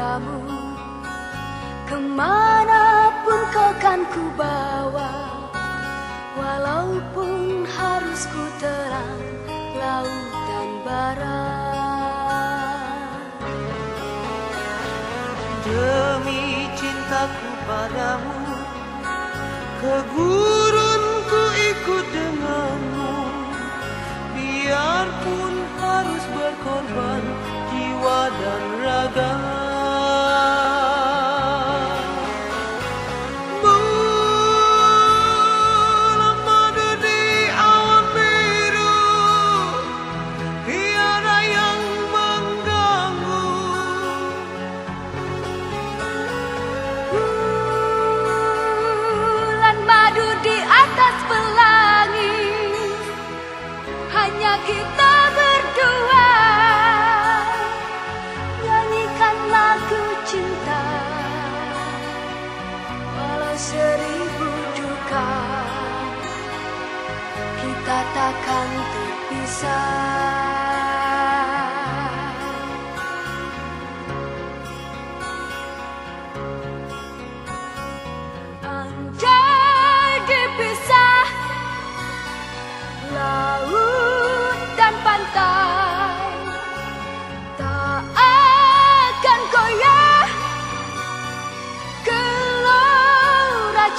padamu. Ke mana pun kau kan ku bawa Walaupun harus ku terang laut dan barat Demi cintaku padamu Ke gurun ku ikut denganmu. Biarpun harus berkorban jiwa dan raga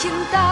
听到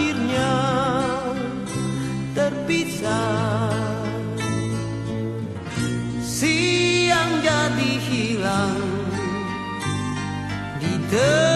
akhirnya terpisah Siang jadi hilang di tengah.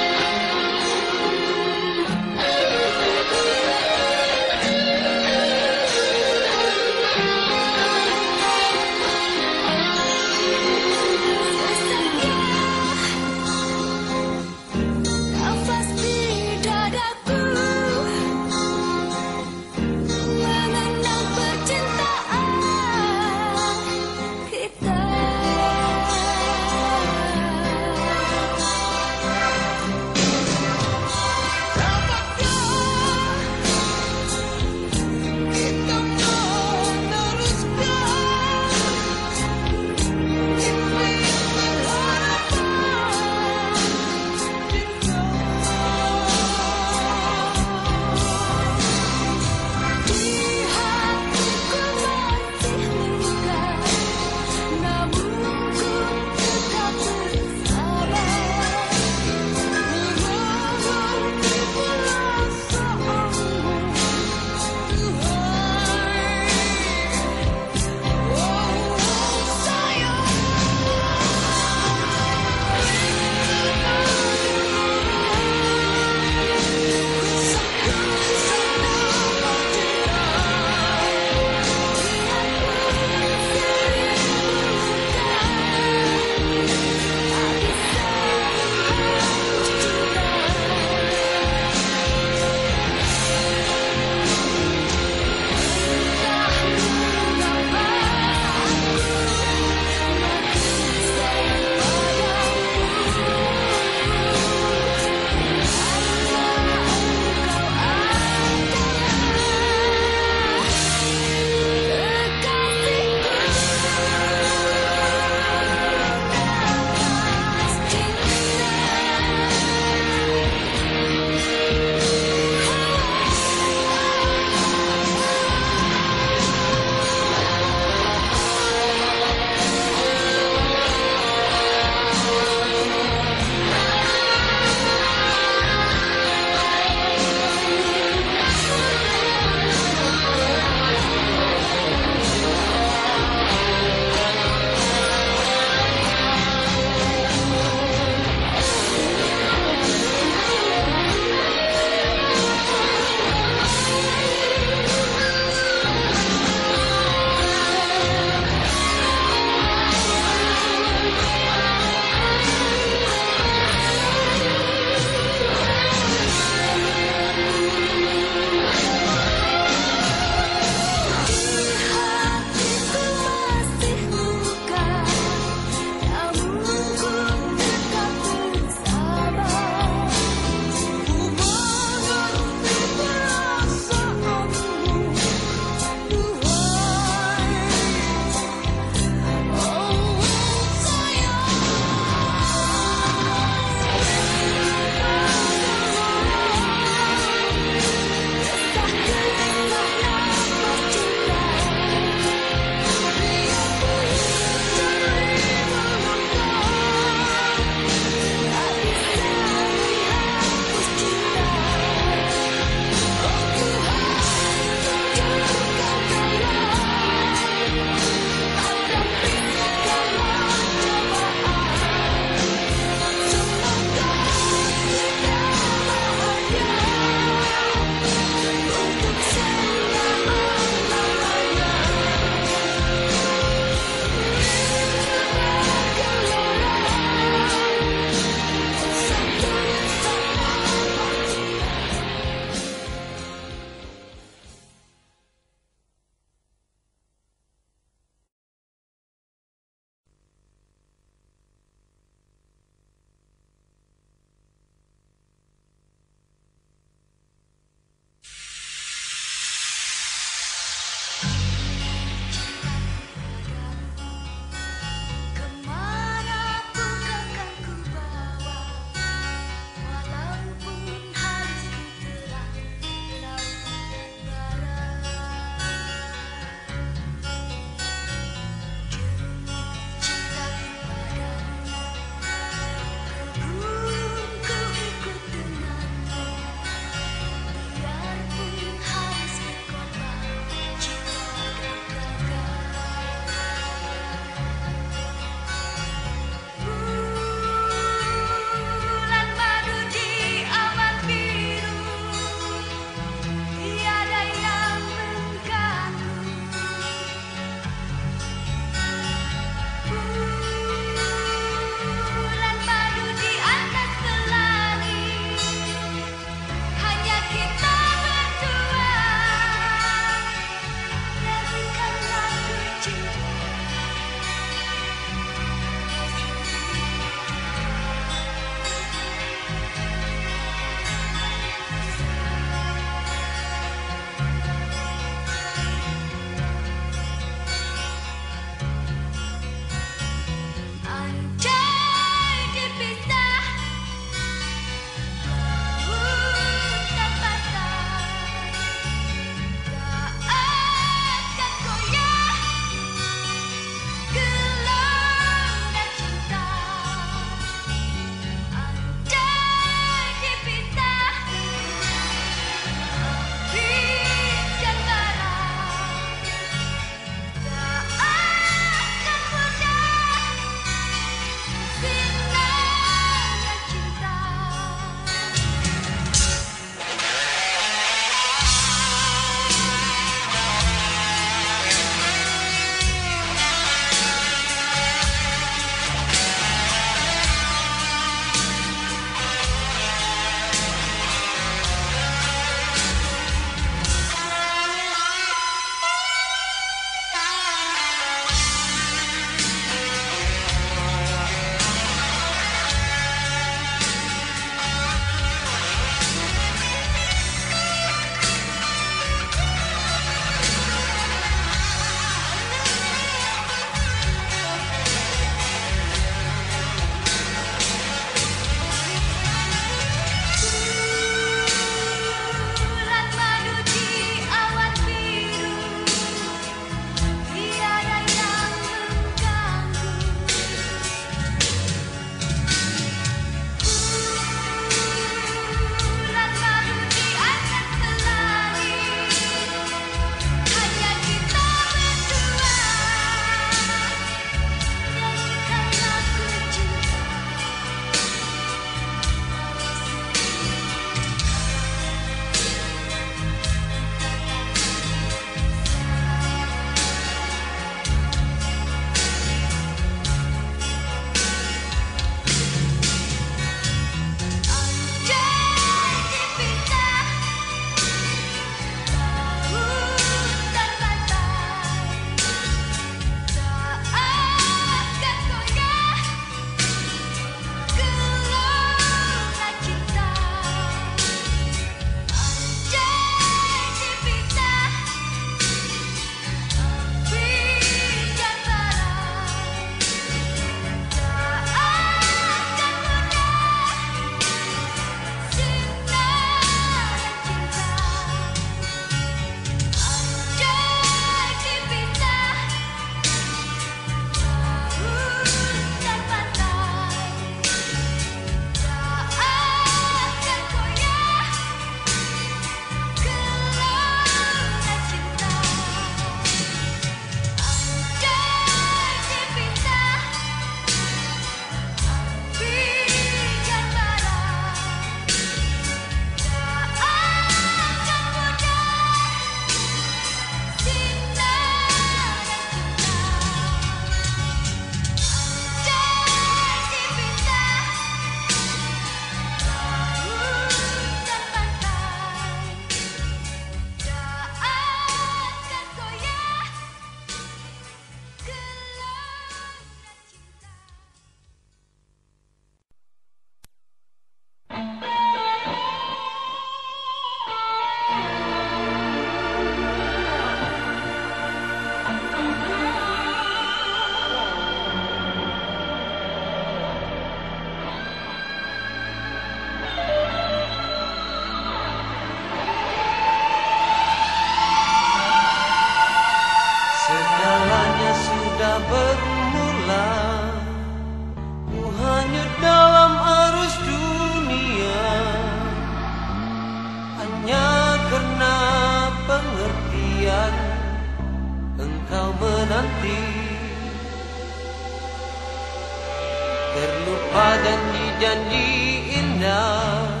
Janji indah.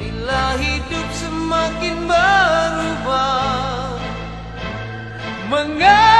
Bila hidup semakin berubah Mengajak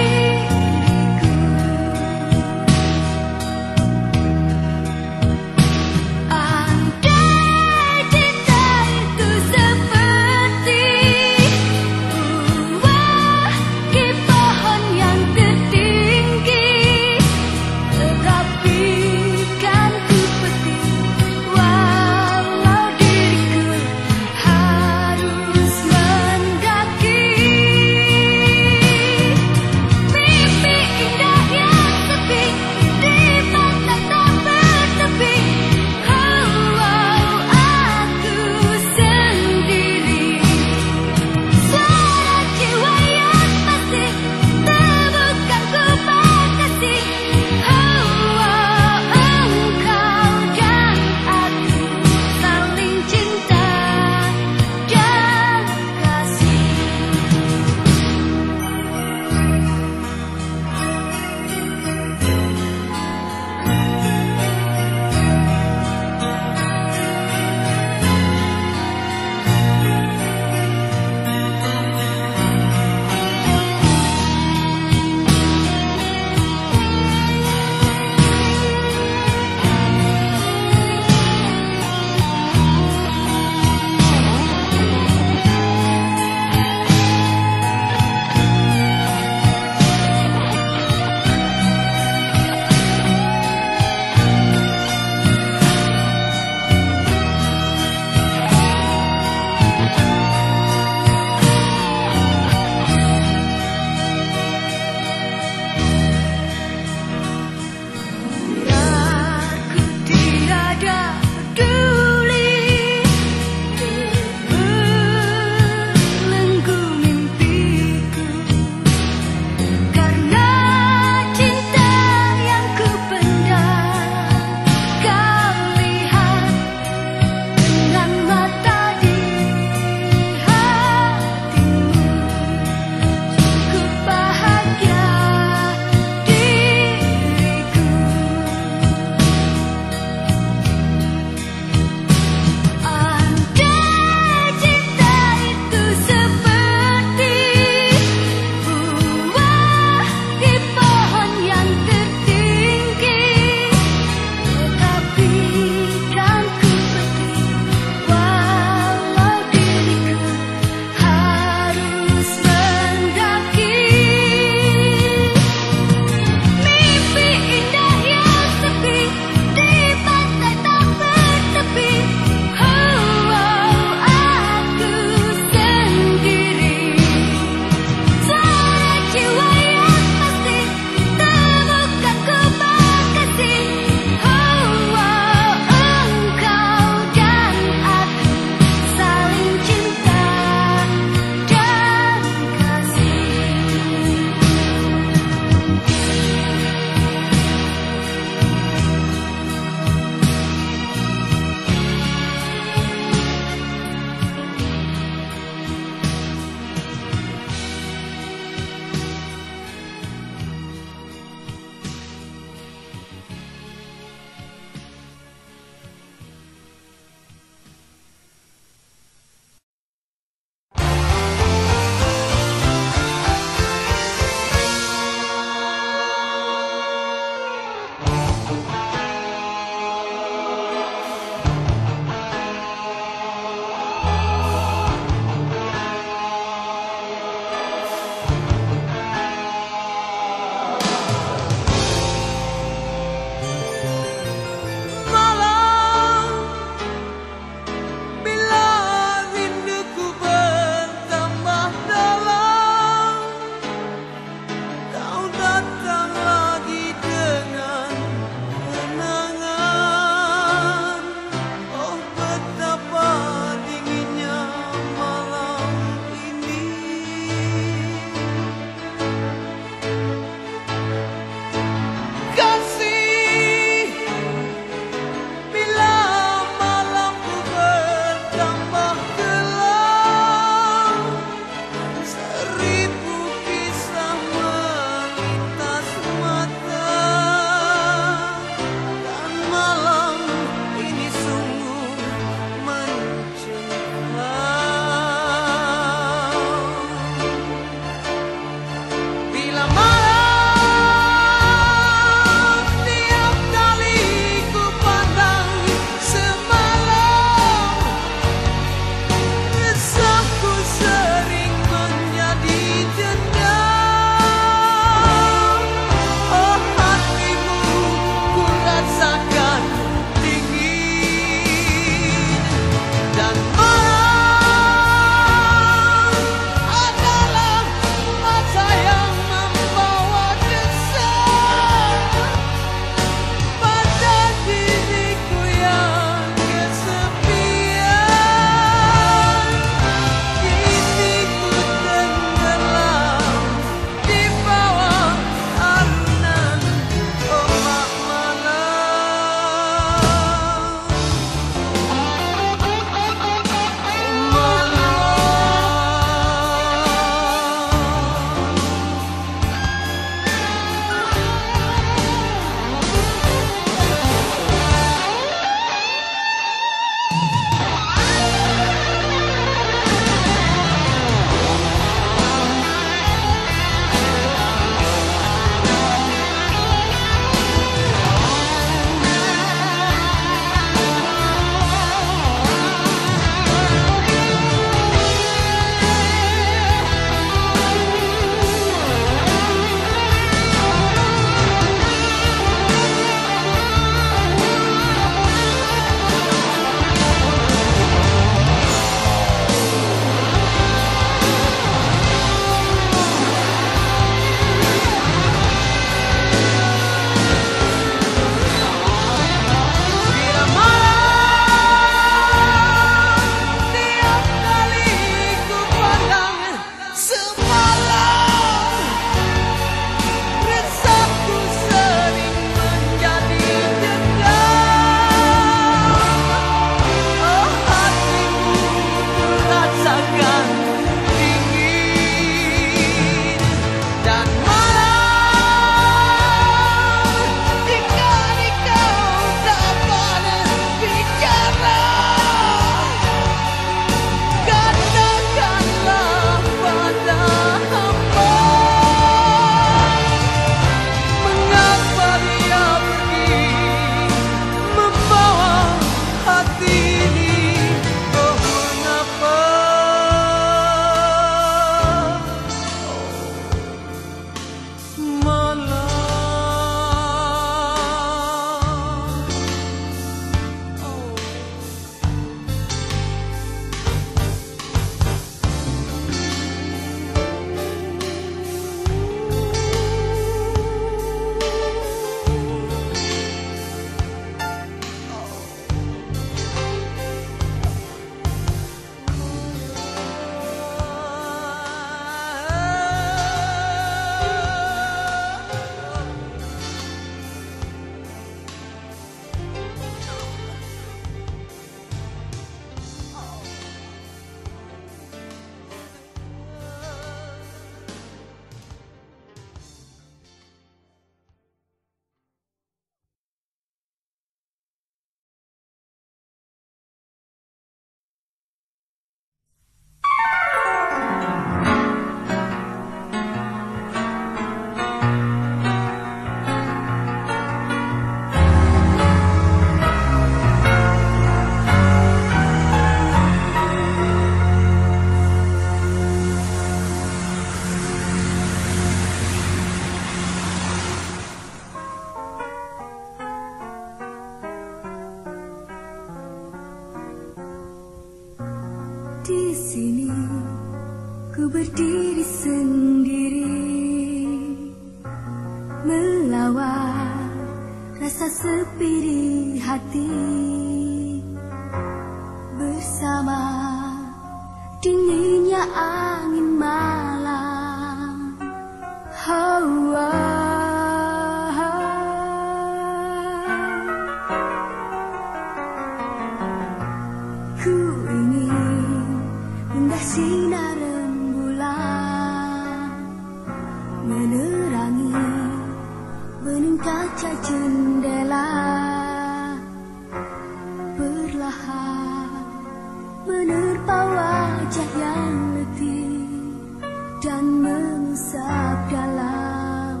mengusap dalam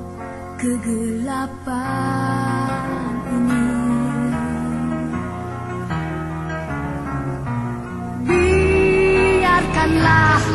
kegelapan ini. Biarkanlah